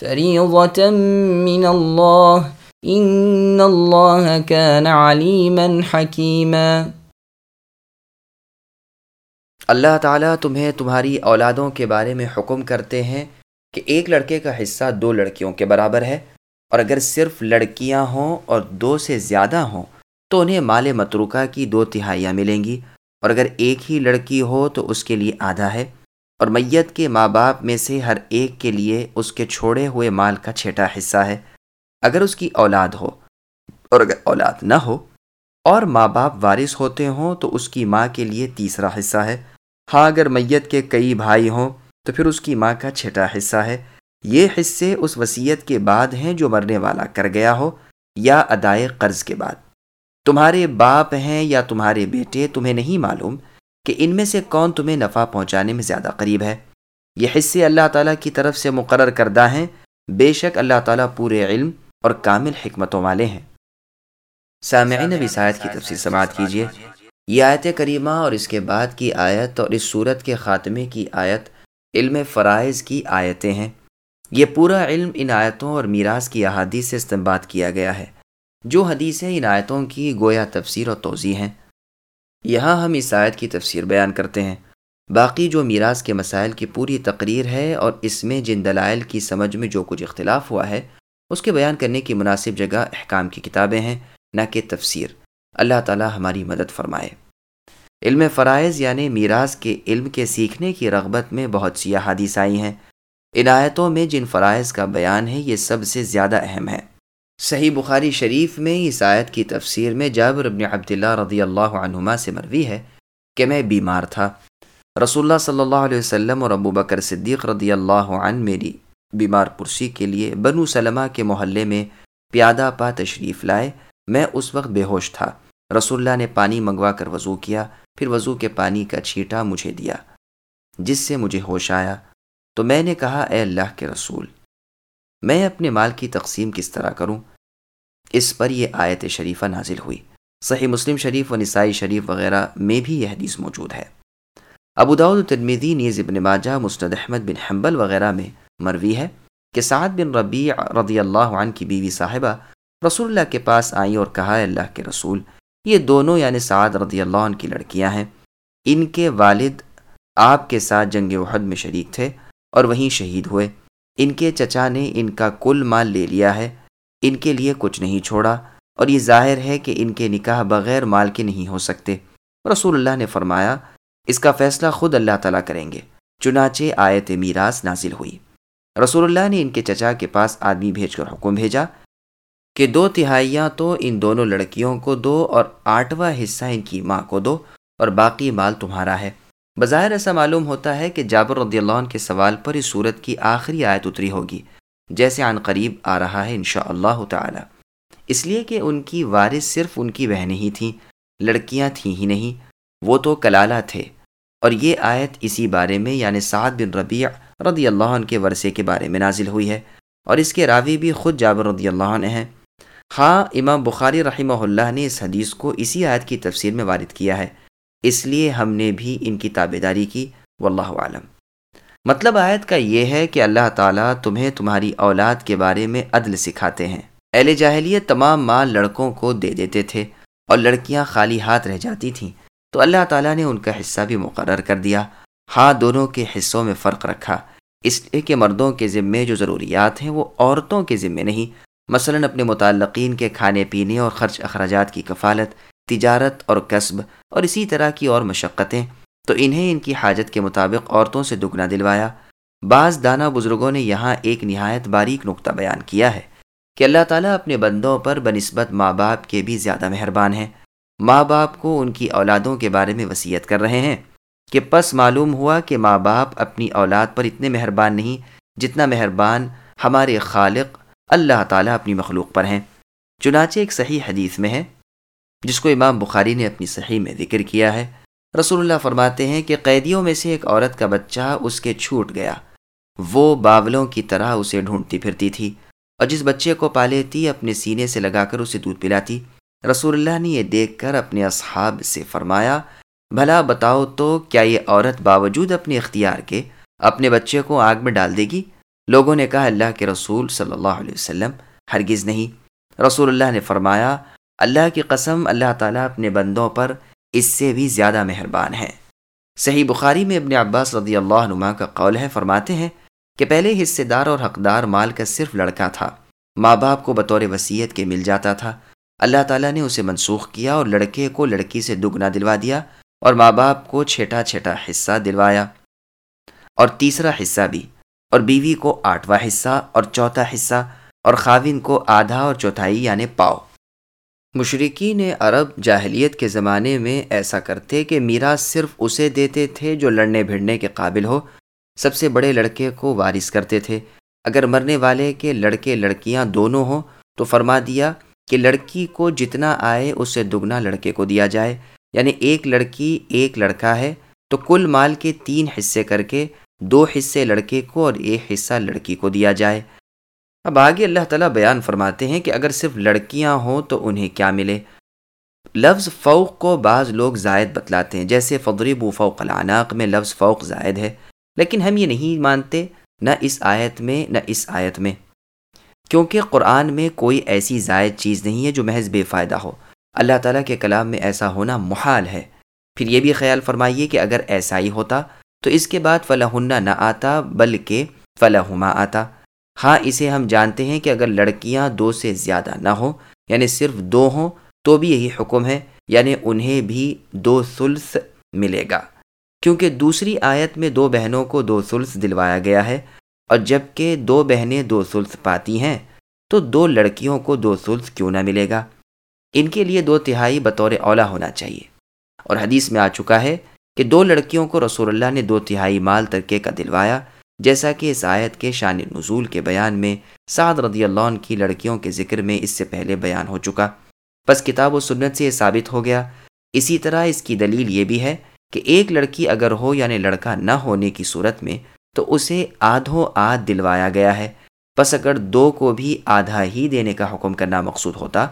فریضة من اللہ ان اللہ كان علیما حکیما اللہ تعالیٰ تمہیں تمہاری اولادوں کے بارے میں حکم کرتے ہیں کہ ایک لڑکے کا حصہ دو لڑکیوں کے برابر ہے، اور اگر صرف لڑکیاں ہوں اور دو سے زیادہ ہوں تو انہیں مال متروکہ کی دو تہائیاں ملیں گی، اور اگر ایک ہی لڑکی ہو تو اس کے لیے آدھا ہے۔ اور میت کے ماں باپ میں سے ہر ایک کے لیے اس کے چھوڑے ہوئے مال کا چھیٹا حصہ ہے۔ اگر اس کی اولاد ہو اور اگر اولاد نہ ہو اور ماں باپ وارث ہوتے ہوں تو اس کی ماں کے لیے تیسرا حصہ ہے۔ ہاں اگر میت کے کئی بھائی ہوں تو پھر اس کی ماں کا چھٹا حصہ ہے۔ یہ حصے اس وصیت کے بعد ہیں جو مرنے والا کر گیا ہو یا ادائے قرض کے بعد۔ تمہارے باپ ہیں یا تمہارے بیٹے تمہیں نہیں معلوم۔ کہ ان میں سے کون تمہیں نفع پہنچانے میں زیادہ قریب ہے۔ یہ حصے اللہ تعالیٰ کی طرف سے مقرر کردہ ہیں۔ بے شک اللہ تعالیٰ پورے علم اور کامل حکمتوں والے ہیں۔ سامعین کی تفصیل سماعت کیجیے۔ یہ آیت کریمہ اور اس کے بعد کی آیت اور اس صورت کے خاتمے کی آیت علم فرائض کی آیتیں ہیں۔ یہ پورا علم ان آیتوں اور میراث کی احادیث سے استعمال کیا گیا ہے۔ جو حدیثیں ان آیتوں کی گویا تفسیر اور توضیع ہیں۔ یہاں ہم اس آیت کی تفسیر بیان کرتے ہیں۔ باقی جو میراث کے مسائل کی پوری تقریر ہے اور اس میں جن دلائل کی سمجھ میں جو کچھ اختلاف ہوا ہے، اس کے بیان کرنے کی مناسب جگہ احکام کی کتابیں ہیں، نہ کہ تفسیر۔ اللہ تعالی ہماری مدد فرمائے۔ علم فرائض یعنی میراث کے علم کے سیکھنے کی رغبت میں بہت سی احادیث آئی ہیں۔ ان آیتوں میں جن فرائض کا بیان ہے، یہ سب سے زیادہ اہم ہے۔ صحیح بخاری شریف میں اس آیت کی تفسیر میں جابر ابن عبداللہ رضی اللہ عنہما سے مروی ہے کہ میں بیمار تھا۔ رسول اللہ صلی اللہ علیہ وسلم اور ابو بکر صدیق رضی اللہ عنہ میری بیمار پرسی کے لیے بنو سلمہ کے محلے میں پیادہ پا تشریف لائے۔ میں اس وقت بے ہوش تھا۔ رسول اللہ نے پانی منگوا کر وضو کیا، پھر وضو کے پانی کا چھیٹا مجھے دیا، جس سے مجھے ہوش آیا۔ تو میں نے کہا، اے اللہ کے رسول میں اپنے مال کی تقسیم کس طرح کروں؟ اس پر یہ آیت شریفہ نازل ہوئی۔ صحیح مسلم شریف و نسائی شریف وغیرہ میں بھی یہ حدیث موجود ہے۔ ابو داود ترمیدی نیز ابن ماجہ مستد احمد بن حنبل وغیرہ میں مروی ہے کہ سعد بن ربیع رضی اللہ عنہ کی بیوی صاحبہ رسول اللہ کے پاس آئیں اور کہا ہے اللہ کے رسول، یہ دونوں یعنی سعد رضی اللہ عنہ کی لڑکیاں ہیں۔ ان کے والد آپ کے ساتھ جنگ وحد میں شریک تھے اور وہیں شہید ہوئے۔ ان کے چچا نے ان کا کل مال لے لیا ہے، ان کے لیے کچھ نہیں چھوڑا، اور یہ ظاہر ہے کہ ان کے نکاح بغیر مال کے نہیں ہو سکتے۔ رسول اللہ نے فرمایا، اس کا فیصلہ خود اللہ تعالیٰ کریں گے، چنانچہ آیت میراث نازل ہوئی۔ رسول اللہ نے ان کے چچا کے پاس آدمی بھیج کر حکم بھیجا کہ دو تہائیاں تو ان دونوں لڑکیوں کو دو اور آٹھواں حصہ ان کی ماں کو دو، اور باقی مال تمہارا ہے۔ بظاہر ایسا معلوم ہوتا ہے کہ جابر رضی اللہ عنہ کے سوال پر اس صورت کی آخری آیت اتری ہوگی، جیسے عن قریب آ رہا ہے انشاء اللہ تعالی۔ اس لیے کہ ان کی وارث صرف ان کی بہنیں ہی تھیں، لڑکیاں تھیں ہی نہیں، وہ تو کلالہ تھے۔ اور یہ آیت اسی بارے میں یعنی سعد بن ربیع رضی اللہ عنہ کے ورثے کے بارے میں نازل ہوئی ہے۔ اور اس کے راوی بھی خود جابر رضی اللہ عنہ ہیں۔ ہاں امام بخاری رحمہ اللہ نے اس حدیث کو اسی آیت کی تفسیر میں وارد کیا ہے۔ اس لیے ہم نے بھی ان کی تابے داری کی، واللہ عالم مطلب آیت کا یہ ہے کہ اللہ تعالیٰ تمہیں تمہاری اولاد کے بارے میں عدل سکھاتے ہیں۔ اہل جاہلیت تمام مال لڑکوں کو دے دیتے تھے اور لڑکیاں خالی ہاتھ رہ جاتی تھیں۔ تو اللہ تعالیٰ نے ان کا حصہ بھی مقرر کر دیا۔ ہاں دونوں کے حصوں میں فرق رکھا۔ اس لیے کہ مردوں کے ذمے جو ضروریات ہیں وہ عورتوں کے ذمے نہیں۔ مثلا اپنے متعلقین کے کھانے پینے اور خرچ اخراجات کی کفالت تجارت اور قصب اور اسی طرح کی اور مشقتیں، تو انہیں ان کی حاجت کے مطابق عورتوں سے دگنا دلوایا۔ بعض دانا بزرگوں نے یہاں ایک نہایت باریک نقطہ بیان کیا ہے کہ اللہ تعالیٰ اپنے بندوں پر بنسبت ماں باپ کے بھی زیادہ مہربان ہیں۔ ماں باپ کو ان کی اولادوں کے بارے میں وصیت کر رہے ہیں کہ پس معلوم ہوا کہ ماں باپ اپنی اولاد پر اتنے مہربان نہیں جتنا مہربان ہمارے خالق اللہ تعالیٰ اپنی مخلوق پر ہیں۔ چنانچہ ایک صحیح حدیث میں ہے جس کو امام بخاری نے اپنی صحیح میں ذکر کیا ہے۔ رسول اللہ فرماتے ہیں کہ قیدیوں میں سے ایک عورت کا بچہ اس کے چھوٹ گیا۔ وہ باولوں کی طرح اسے ڈھونڈتی پھرتی تھی اور جس بچے کو پالے تھی اپنے سینے سے لگا کر اسے دودھ پلاتی۔ رسول اللہ نے یہ دیکھ کر اپنے اصحاب سے فرمایا، بھلا بتاؤ تو کیا یہ عورت باوجود اپنے اختیار کے اپنے بچے کو آگ میں ڈال دے گی؟ لوگوں نے کہا، اللہ کے رسول صلی اللہ علیہ وسلم ہرگز نہیں۔ رسول اللہ نے فرمایا اللہ کی قسم اللہ تعالیٰ اپنے بندوں پر اس سے بھی زیادہ مہربان ہے۔ صحیح بخاری میں ابن عباس رضی اللہ عنہ کا قول ہے، فرماتے ہیں کہ پہلے حصے دار اور حقدار مال کا صرف لڑکا تھا۔ ماں باپ کو بطور وصیت کے مل جاتا تھا۔ اللہ تعالیٰ نے اسے منسوخ کیا اور لڑکے کو لڑکی سے دگنا دلوا دیا اور ماں باپ کو چھیٹا چھیٹا حصہ دلوایا اور تیسرا حصہ بھی اور بیوی کو آٹھواں حصہ اور چوتھا حصہ اور خاوین کو آدھا اور چوتھائی یعنی پاؤ۔ مشرقین عرب جاہلیت کے زمانے میں ایسا کرتے کہ میرا صرف اسے دیتے تھے جو لڑنے بھیڑنے کے قابل ہو۔ سب سے بڑے لڑکے کو وارث کرتے تھے۔ اگر مرنے والے کے لڑکے لڑکیاں دونوں ہوں تو فرما دیا کہ لڑکی کو جتنا آئے اس سے دگنا لڑکے کو دیا جائے۔ یعنی ایک لڑکی ایک لڑکا ہے تو کل مال کے تین حصے کر کے دو حصے لڑکے کو اور ایک حصہ لڑکی کو دیا جائے۔ اب آگے اللہ تعالیٰ بیان فرماتے ہیں کہ اگر صرف لڑکیاں ہوں تو انہیں کیا ملے؟ لفظ فوق کو بعض لوگ زائد بتلاتے ہیں، جیسے فضرب و فوق العناق میں لفظ فوق زائد ہے، لیکن ہم یہ نہیں مانتے نہ اس آیت میں نہ اس آیت میں، کیونکہ قرآن میں کوئی ایسی زائد چیز نہیں ہے جو محض بے فائدہ ہو۔ اللہ تعالیٰ کے کلام میں ایسا ہونا محال ہے۔ پھر یہ بھی خیال فرمائیے کہ اگر ایسا ہی ہوتا تو اس کے بعد فلاح نہ آتا بلکہ فلاحما آتا۔ ہاں اسے ہم جانتے ہیں کہ اگر لڑکیاں دو سے زیادہ نہ ہوں یعنی صرف دو ہوں، تو بھی یہی حکم ہے یعنی انہیں بھی دو ثلث ملے گا۔ کیونکہ دوسری آیت میں دو بہنوں کو دو ثلث دلوایا گیا ہے، اور جبکہ دو بہنیں دو ثلث پاتی ہیں، تو دو لڑکیوں کو دو ثلث کیوں نہ ملے گا؟ ان کے لیے دو تہائی بطور اولا ہونا چاہیے۔ اور حدیث میں آ چکا ہے کہ دو لڑکیوں کو رسول اللہ نے دو تہائی مال ترکے کا دلوایا جیسا کہ اس آیت کے شان نزول کے بیان میں سعد رضی اللہ عنہ کی لڑکیوں کے ذکر میں اس سے پہلے بیان ہو چکا۔ بس کتاب و سنت سے یہ ثابت ہو گیا۔ اسی طرح اس کی دلیل یہ بھی ہے کہ ایک لڑکی اگر ہو یعنی لڑکا نہ ہونے کی صورت میں تو اسے آدھو آدھ دلوایا گیا ہے۔ بس اگر دو کو بھی آدھا ہی دینے کا حکم کرنا مقصود ہوتا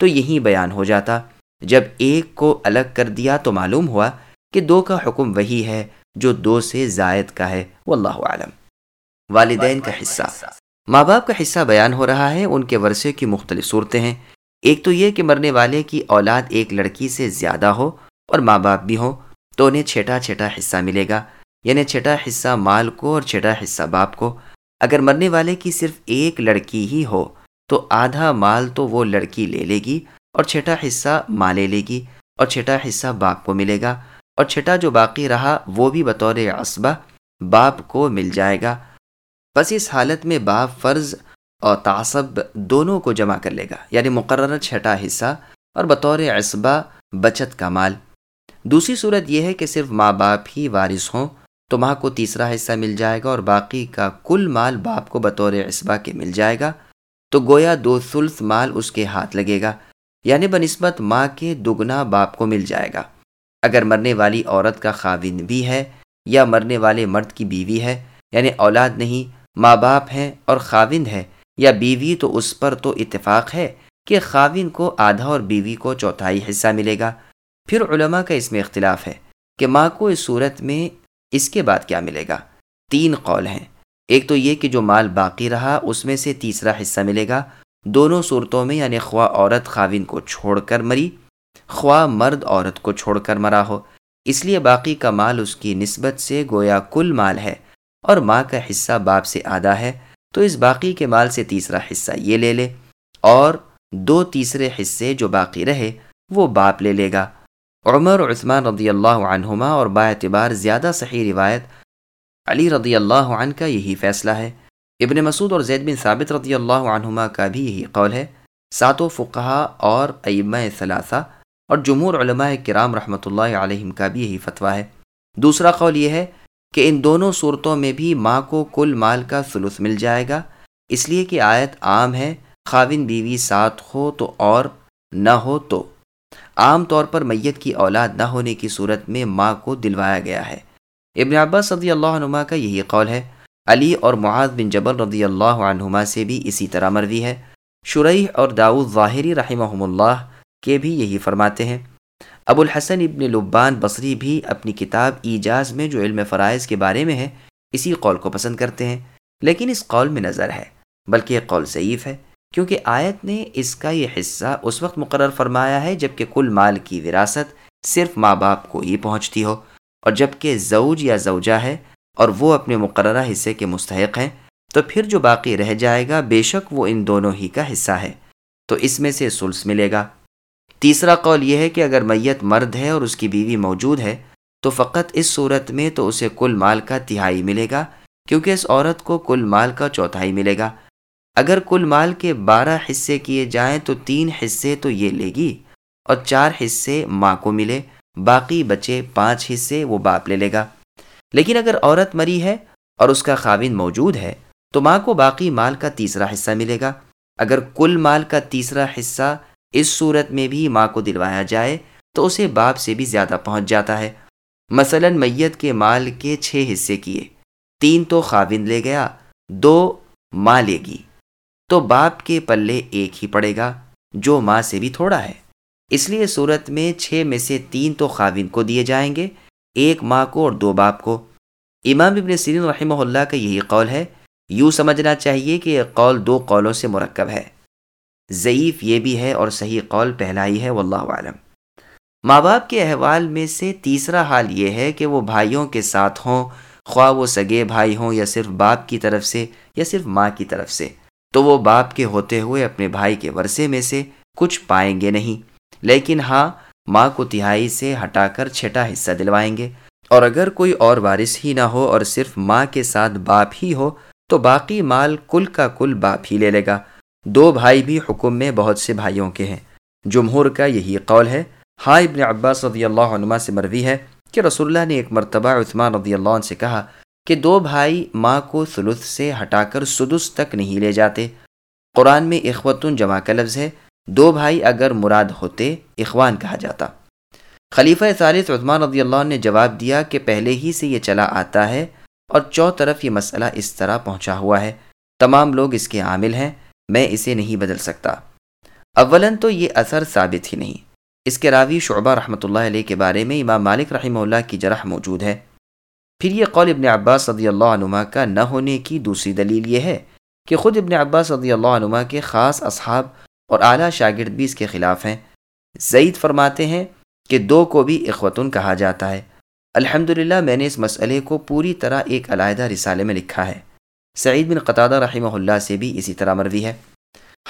تو یہی بیان ہو جاتا۔ جب ایک کو الگ کر دیا تو معلوم ہوا کہ دو کا حکم وہی ہے۔ جو دو سے زائد کا ہے، واللہ عالم والدین کا حصہ۔ ماں باپ کا حصہ بیان ہو رہا ہے، ان کے ورثے کی مختلف صورتیں ہیں۔ ایک تو یہ کہ مرنے والے کی اولاد ایک لڑکی سے زیادہ ہو اور ماں باپ بھی ہوں، تو انہیں چھٹا چھٹا حصہ ملے گا۔ یعنی چھٹا حصہ مال کو اور چھٹا حصہ باپ کو۔ اگر مرنے والے کی صرف ایک لڑکی ہی ہو، تو آدھا مال تو وہ لڑکی لے لے گی اور چھٹا حصہ ماں لے لے گی اور چھٹا حصہ باپ کو ملے گا۔ اور چھٹا جو باقی رہا وہ بھی بطور عصبہ باپ کو مل جائے گا۔ بس اس حالت میں باپ فرض اور تعصب دونوں کو جمع کر لے گا یعنی مقررہ چھٹا حصہ اور بطور عصبہ بچت کا مال۔ دوسری صورت یہ ہے کہ صرف ماں باپ ہی وارث ہوں تو ماں کو تیسرا حصہ مل جائے گا اور باقی کا کل مال باپ کو بطور عصبہ کے مل جائے گا، تو گویا دو ثلث مال اس کے ہاتھ لگے گا یعنی بنسبت ماں کے دگنا باپ کو مل جائے گا۔ اگر مرنے والی عورت کا خاوند بھی ہے یا مرنے والے مرد کی بیوی ہے یعنی اولاد نہیں، ماں باپ ہیں اور خاوند ہے یا بیوی تو اس پر تو اتفاق ہے کہ خاوند کو آدھا اور بیوی کو چوتھائی حصہ ملے گا۔ پھر علماء کا اس میں اختلاف ہے کہ ماں کو اس صورت میں اس کے بعد کیا ملے گا۔ تین قول ہیں۔ ایک تو یہ کہ جو مال باقی رہا، اس میں سے تیسرا حصہ ملے گا۔ دونوں صورتوں میں یعنی خواہ عورت خاوند کو چھوڑ کر مری خواہ مرد عورت کو چھوڑ کر مرا ہو۔ اس لیے باقی کا مال اس کی نسبت سے گویا کل مال ہے اور ماں کا حصہ باپ سے آدھا ہے، تو اس باقی کے مال سے تیسرا حصہ یہ لے لے۔ اور دو تیسرے حصے جو باقی رہے، وہ باپ لے لے گا۔ عمر اور عثمان رضی اللہ عنہما اور با اعتبار زیادہ صحیح روایت علی رضی اللہ عنہ کا یہی فیصلہ ہے۔ ابن مسعود اور زید بن ثابت رضی اللہ عنہما کا بھی یہی قول ہے۔ ساتوں فقہ اور ایمہ ثلاثہ اور جمہور علماء کرام رحمۃ اللہ علیہم کا بھی یہی فتویٰ ہے۔ دوسرا قول یہ ہے کہ ان دونوں صورتوں میں بھی ماں کو کل مال کا ثلث مل جائے گا، اس لیے کہ آیت عام ہے خاون بیوی ساتھ ہو تو اور نہ ہو تو۔ عام طور پر میت کی اولاد نہ ہونے کی صورت میں ماں کو دلوایا گیا ہے۔ ابن عباس رضی اللہ عنما کا یہی قول ہے۔ علی اور معاذ بن جبل رضی اللہ عنہما سے بھی اسی طرح مروی ہے۔ شرعی اور داؤد ظاہری رحمہ اللہ کے بھی یہی فرماتے ہیں۔ ابو الحسن ابن لبان بصری بھی اپنی کتاب ایجاز میں جو علم فرائض کے بارے میں ہے، اسی قول کو پسند کرتے ہیں۔ لیکن اس قول میں نظر ہے، بلکہ یہ قول ضعیف ہے، کیونکہ آیت نے اس کا یہ حصہ اس وقت مقرر فرمایا ہے جبکہ کل مال کی وراثت صرف ماں باپ کو ہی پہنچتی ہو، اور جبکہ زوج یا زوجہ ہے اور وہ اپنے مقررہ حصے کے مستحق ہیں، تو پھر جو باقی رہ جائے گا بے شک وہ ان دونوں ہی کا حصہ ہے۔ تو اس میں سے سلس ملے گا۔ تیسرا قول یہ ہے کہ اگر میت مرد ہے اور اس کی بیوی موجود ہے، تو فقط اس صورت میں تو اسے کل مال کا تہائی ملے گا، کیونکہ اس عورت کو کل مال کا چوتھائی ملے گا۔ اگر کل مال کے بارہ حصے کیے جائیں تو تین حصے تو یہ لے گی اور چار حصے ماں کو ملے، باقی بچے پانچ حصے وہ باپ لے لے گا۔ لیکن اگر عورت مری ہے اور اس کا خاوند موجود ہے، تو ماں کو باقی مال کا تیسرا حصہ ملے گا۔ اگر کل مال کا تیسرا حصہ اس صورت میں بھی ماں کو دلوایا جائے تو اسے باپ سے بھی زیادہ پہنچ جاتا ہے۔ مثلا میت کے مال کے چھ حصے کیے۔ تین تو خاوند لے گیا، دو ماں لے گی۔ تو باپ کے پلے ایک ہی پڑے گا، جو ماں سے بھی تھوڑا ہے۔ اس لیے صورت میں چھ میں سے تین تو خاوند کو دیے جائیں گے، ایک ماں کو اور دو باپ کو۔ امام ابن سیرین رحمہ اللہ کا یہی قول ہے۔ یوں سمجھنا چاہیے کہ یہ قول دو قولوں سے مرکب ہے۔ ضعیف یہ بھی ہے اور صحیح قول پہلا ہی ہے، واللہ عالم ماں باپ کے احوال میں سے تیسرا حال یہ ہے کہ وہ بھائیوں کے ساتھ ہوں، خواہ وہ سگے بھائی ہوں یا صرف باپ کی طرف سے یا صرف ماں کی طرف سے۔ تو وہ باپ کے ہوتے ہوئے اپنے بھائی کے ورثے میں سے کچھ پائیں گے نہیں۔ لیکن ہاں ماں کو تہائی سے ہٹا کر چھٹا حصہ دلوائیں گے۔ اور اگر کوئی اور وارث ہی نہ ہو اور صرف ماں کے ساتھ باپ ہی ہو، تو باقی مال کل کا کل باپ ہی لے لے گا۔ دو بھائی بھی حکم میں بہت سے بھائیوں کے ہیں۔ جمہور کا یہی قول ہے۔ ہاں ابن عباس رضی اللہ عنہ سے مروی ہے کہ رسول اللہ نے ایک مرتبہ عثمان رضی اللہ عنہ سے کہا کہ دو بھائی ماں کو ثلث سے ہٹا کر سدس تک نہیں لے جاتے۔ قرآن میں اخوتن جمع کا لفظ ہے۔ دو بھائی اگر مراد ہوتے، اخوان کہا جاتا۔ خلیفہ ثالث عثمان رضی اللہ عنہ نے جواب دیا کہ پہلے ہی سے یہ چلا آتا ہے اور چو طرف یہ مسئلہ اس طرح پہنچا ہوا ہے۔ تمام لوگ اس کے عامل ہیں۔ میں اسے نہیں بدل سکتا۔ اولاً تو یہ اثر ثابت ہی نہیں۔ اس کے راوی شعبہ رحمۃ اللہ علیہ کے بارے میں امام مالک رحمہ اللہ کی جرح موجود ہے۔ پھر یہ قول ابن عباس صدی اللہ عنما کا نہ ہونے کی دوسری دلیل یہ ہے کہ خود ابن عباس صدی اللہ عنما کے خاص اصحاب اور اعلیٰ شاگرد بھی اس کے خلاف ہیں۔ ضعید فرماتے ہیں کہ دو کو بھی اخوتن کہا جاتا ہے۔ الحمد میں نے اس مسئلے کو پوری طرح ایک علیحدہ رسالے میں لکھا ہے۔ سعید بن قطادہ رحمہ اللہ سے بھی اسی طرح مروی ہے۔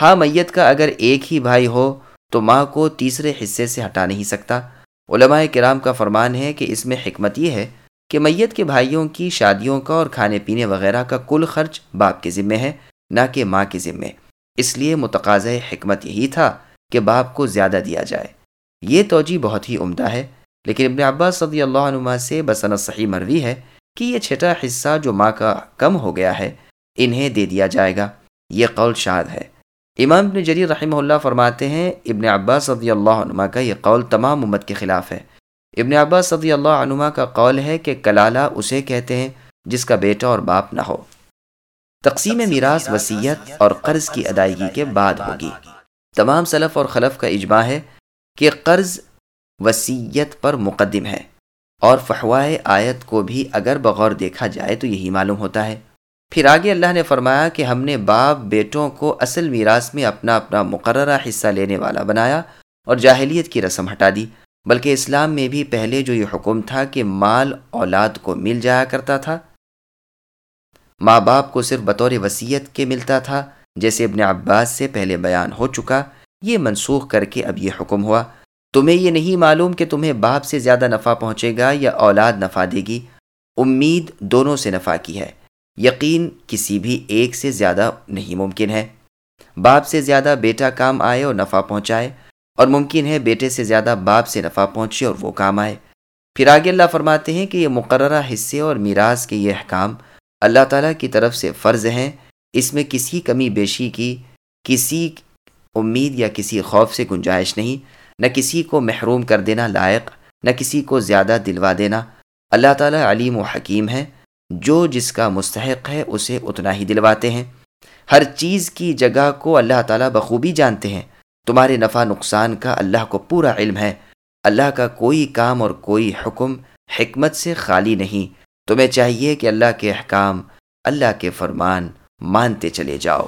ہاں میت کا اگر ایک ہی بھائی ہو تو ماں کو تیسرے حصے سے ہٹا نہیں سکتا۔ علماء کرام کا فرمان ہے کہ اس میں حکمت یہ ہے کہ میت کے بھائیوں کی شادیوں کا اور کھانے پینے وغیرہ کا کل خرچ باپ کے ذمے ہے، نہ کہ ماں کے ذمے۔ اس لیے متقاض حکمت یہی تھا کہ باپ کو زیادہ دیا جائے۔ یہ توجہ بہت ہی عمدہ ہے۔ لیکن ابن عباس صدی اللہ عنما سے بسنت صحیح مروی ہے کہ یہ چھٹا حصہ جو ماں کا کم ہو گیا ہے انہیں دے دیا جائے گا۔ یہ قول شاد ہے۔ امام ابن جریر رحمہ اللہ فرماتے ہیں ابن عباس صدی اللہ عنما کا یہ قول تمام امت کے خلاف ہے۔ ابن عباس صدی اللہ عنما کا قول ہے کہ کلالہ اسے کہتے ہیں جس کا بیٹا اور باپ نہ ہو۔ تقسیم میراث وسیعت اور قرض کی ادائیگی کے بعد ہوگی۔ تمام سلف اور خلف کا اجماع ہے کہ قرض وسیعت پر مقدم ہے۔ اور فحوائے آیت کو بھی اگر بغور دیکھا جائے تو یہی معلوم ہوتا ہے۔ پھر آگے اللہ نے فرمایا کہ ہم نے باپ بیٹوں کو اصل میراث میں اپنا اپنا مقررہ حصہ لینے والا بنایا اور جاہلیت کی رسم ہٹا دی، بلکہ اسلام میں بھی پہلے جو یہ حکم تھا کہ مال اولاد کو مل جایا کرتا تھا، ماں باپ کو صرف بطور وسیعت کے ملتا تھا، جیسے ابن عباس سے پہلے بیان ہو چکا، یہ منسوخ کر کے اب یہ حکم ہوا۔ تمہیں یہ نہیں معلوم کہ تمہیں باپ سے زیادہ نفع پہنچے گا یا اولاد نفع دے گی۔ امید دونوں سے نفع کی ہے۔ یقین کسی بھی ایک سے زیادہ نہیں ممکن ہے۔ باپ سے زیادہ بیٹا کام آئے اور نفع پہنچائے، اور ممکن ہے بیٹے سے زیادہ باپ سے نفع پہنچے اور وہ کام آئے۔ پھر آگے اللہ فرماتے ہیں کہ یہ مقررہ حصے اور میراث کے یہ احکام اللہ تعالیٰ کی طرف سے فرض ہیں۔ اس میں کسی کمی بیشی کی، کسی امید یا کسی خوف سے گنجائش نہیں۔ نہ کسی کو محروم کر دینا لائق، نہ کسی کو زیادہ دلوا دینا۔ اللہ تعالیٰ علیم و حکیم ہے۔ جو جس کا مستحق ہے، اسے اتنا ہی دلواتے ہیں۔ ہر چیز کی جگہ کو اللہ تعالیٰ بخوبی جانتے ہیں۔ تمہارے نفع نقصان کا اللہ کو پورا علم ہے۔ اللہ کا کوئی کام اور کوئی حکم حکمت سے خالی نہیں۔ تمہیں چاہیے کہ اللہ کے احکام، اللہ کے فرمان مانتے چلے جاؤ۔